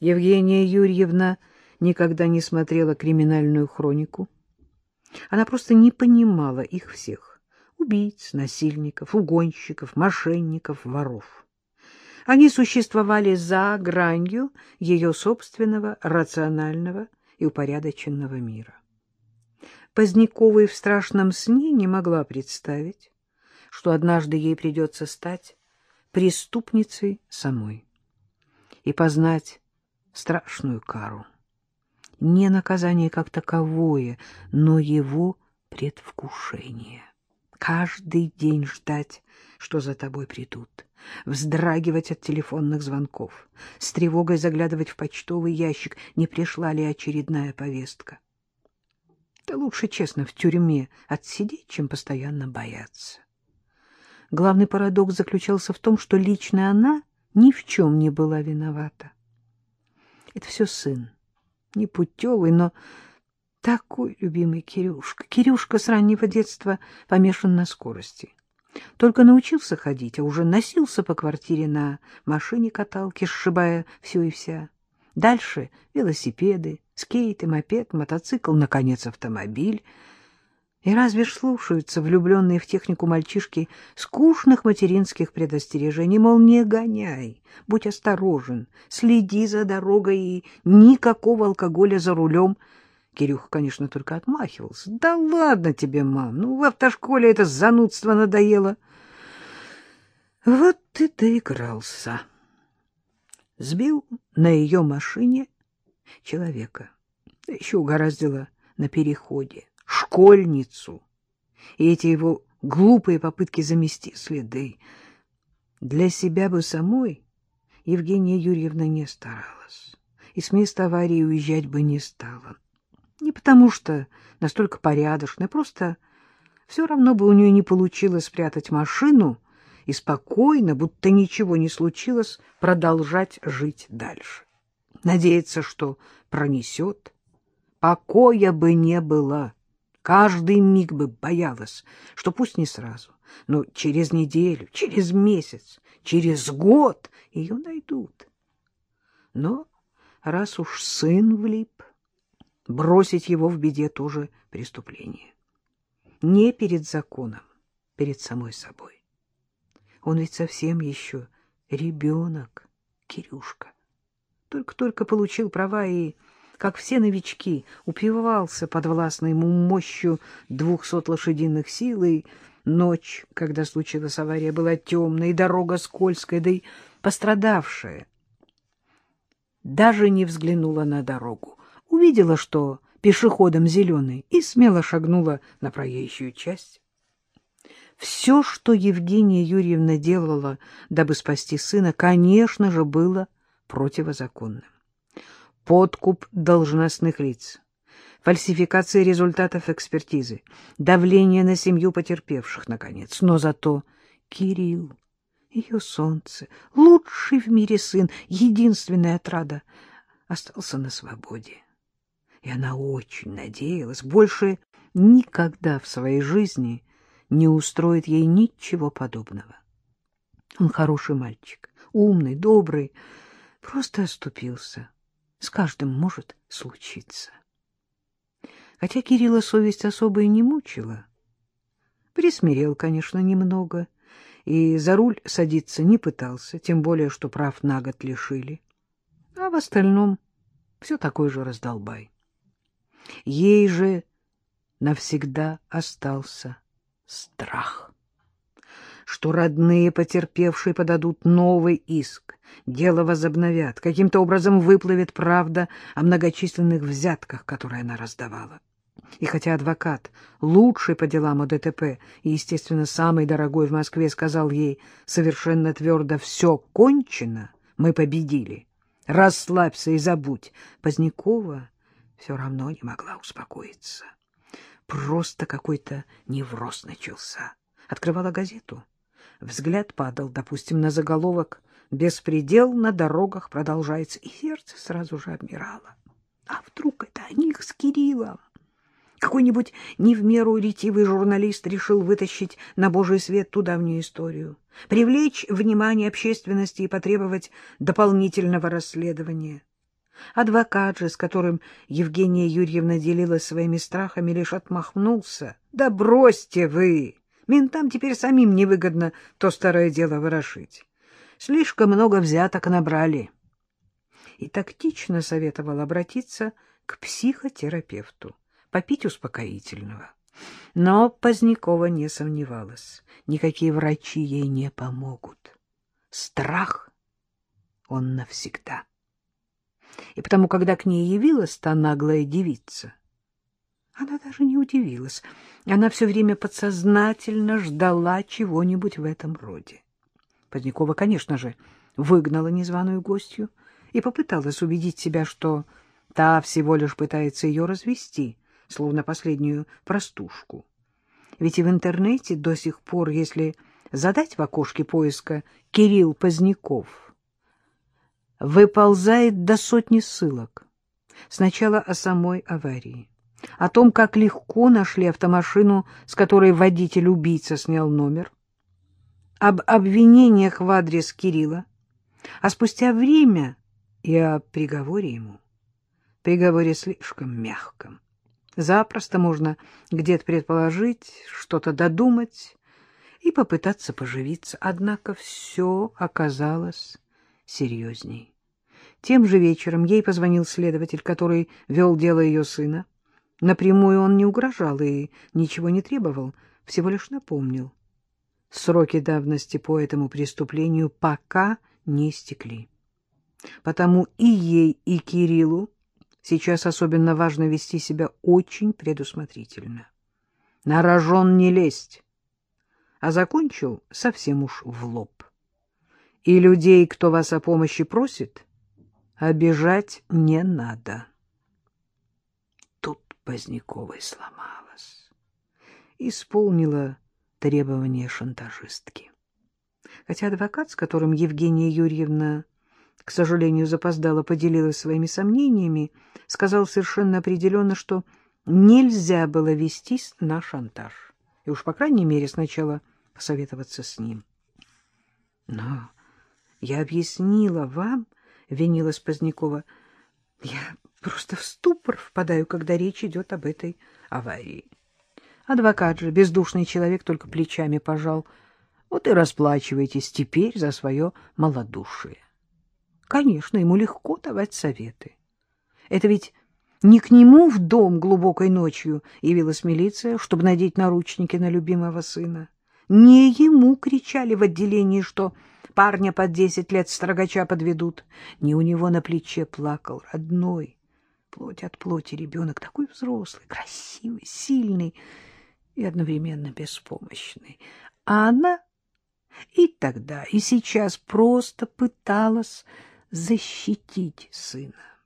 Евгения Юрьевна никогда не смотрела криминальную хронику. Она просто не понимала их всех — убийц, насильников, угонщиков, мошенников, воров. Они существовали за гранью ее собственного рационального и упорядоченного мира. Поздняковой в страшном сне не могла представить, что однажды ей придется стать преступницей самой и познать страшную кару. Не наказание как таковое, но его предвкушение. Каждый день ждать, что за тобой придут, вздрагивать от телефонных звонков, с тревогой заглядывать в почтовый ящик, не пришла ли очередная повестка. Да лучше, честно, в тюрьме отсидеть, чем постоянно бояться. Главный парадокс заключался в том, что лично она ни в чем не была виновата. Это все сын, непутевый, но такой любимый Кирюшка. Кирюшка с раннего детства помешан на скорости. Только научился ходить, а уже носился по квартире на машине-каталке, сшибая все и вся. Дальше велосипеды, скейты, мопед, мотоцикл, наконец, автомобиль. И разве ж слушаются влюбленные в технику мальчишки скучных материнских предостережений, мол, не гоняй, будь осторожен, следи за дорогой и никакого алкоголя за рулем. Кирюха, конечно, только отмахивался. Да ладно тебе, мам, ну в автошколе это занудство надоело. Вот ты доигрался. Сбил на ее машине человека. Еще угораздило на переходе школьницу, и эти его глупые попытки замести следы. Для себя бы самой Евгения Юрьевна не старалась, и с места аварии уезжать бы не стала. Не потому что настолько порядочная, просто все равно бы у нее не получилось спрятать машину и спокойно, будто ничего не случилось, продолжать жить дальше. Надеяться, что пронесет, покоя бы не было. Каждый миг бы боялась, что пусть не сразу, но через неделю, через месяц, через год ее найдут. Но раз уж сын влип, бросить его в беде тоже преступление. Не перед законом, перед самой собой. Он ведь совсем еще ребенок, Кирюшка. Только-только получил права и как все новички, упивался под властной ему мощью двухсот лошадиных сил, и ночь, когда случилась авария, была темной, дорога скользкая, да и пострадавшая. Даже не взглянула на дорогу, увидела, что пешеходом зеленый, и смело шагнула на проезжую часть. Все, что Евгения Юрьевна делала, дабы спасти сына, конечно же, было противозаконным подкуп должностных лиц, фальсификация результатов экспертизы, давление на семью потерпевших, наконец. Но зато Кирилл, ее солнце, лучший в мире сын, единственная отрада, остался на свободе. И она очень надеялась, больше никогда в своей жизни не устроит ей ничего подобного. Он хороший мальчик, умный, добрый, просто оступился. С каждым может случиться. Хотя Кирилла совесть особо и не мучила. Присмирел, конечно, немного, и за руль садиться не пытался, тем более, что прав на год лишили. А в остальном все такой же раздолбай. Ей же навсегда остался страх что родные потерпевшие подадут новый иск, дело возобновят, каким-то образом выплывет правда о многочисленных взятках, которые она раздавала. И хотя адвокат, лучший по делам о ДТП и, естественно, самый дорогой в Москве, сказал ей совершенно твердо «все кончено, мы победили, расслабься и забудь», Позднякова все равно не могла успокоиться. Просто какой-то невроз начался. Открывала газету Взгляд падал, допустим, на заголовок «Беспредел на дорогах продолжается», и сердце сразу же обмирало. А вдруг это о них с Кириллом? Какой-нибудь не в меру ретивый журналист решил вытащить на божий свет ту давнюю историю, привлечь внимание общественности и потребовать дополнительного расследования. Адвокат же, с которым Евгения Юрьевна делилась своими страхами, лишь отмахнулся. — Да бросьте вы! Ментам теперь самим невыгодно то старое дело ворошить. Слишком много взяток набрали. И тактично советовал обратиться к психотерапевту, попить успокоительного. Но Позднякова не сомневалась. Никакие врачи ей не помогут. Страх — он навсегда. И потому, когда к ней явилась та наглая девица, она даже не удивилась. Она все время подсознательно ждала чего-нибудь в этом роде. Позднякова, конечно же, выгнала незваную гостью и попыталась убедить себя, что та всего лишь пытается ее развести, словно последнюю простушку. Ведь и в интернете до сих пор, если задать в окошке поиска «Кирилл Поздняков», выползает до сотни ссылок. Сначала о самой аварии, о том, как легко нашли автомашину, с которой водитель-убийца снял номер, об обвинениях в адрес Кирилла, а спустя время и о приговоре ему. Приговоре слишком мягком. Запросто можно где-то предположить, что-то додумать и попытаться поживиться. Однако все оказалось серьезней. Тем же вечером ей позвонил следователь, который вел дело ее сына. Напрямую он не угрожал и ничего не требовал, всего лишь напомнил. Сроки давности по этому преступлению пока не истекли. Потому и ей, и Кириллу сейчас особенно важно вести себя очень предусмотрительно. На рожон не лезть, а закончил совсем уж в лоб. И людей, кто вас о помощи просит, обижать не надо. Поздняковой сломалась. Исполнила требования шантажистки. Хотя адвокат, с которым Евгения Юрьевна, к сожалению, запоздала, поделилась своими сомнениями, сказал совершенно определенно, что нельзя было вестись на шантаж. И уж, по крайней мере, сначала посоветоваться с ним. Но я объяснила вам, — винилась Позднякова, — я просто в ступор впадаю, когда речь идет об этой аварии. Адвокат же, бездушный человек, только плечами пожал. Вот и расплачивайтесь теперь за свое малодушие. Конечно, ему легко давать советы. Это ведь не к нему в дом глубокой ночью явилась милиция, чтобы надеть наручники на любимого сына. Не ему кричали в отделении, что парня под десять лет строгача подведут. Не у него на плече плакал родной, плоть от плоти ребенок, такой взрослый, красивый, сильный и одновременно беспомощный. А она и тогда, и сейчас просто пыталась защитить сына.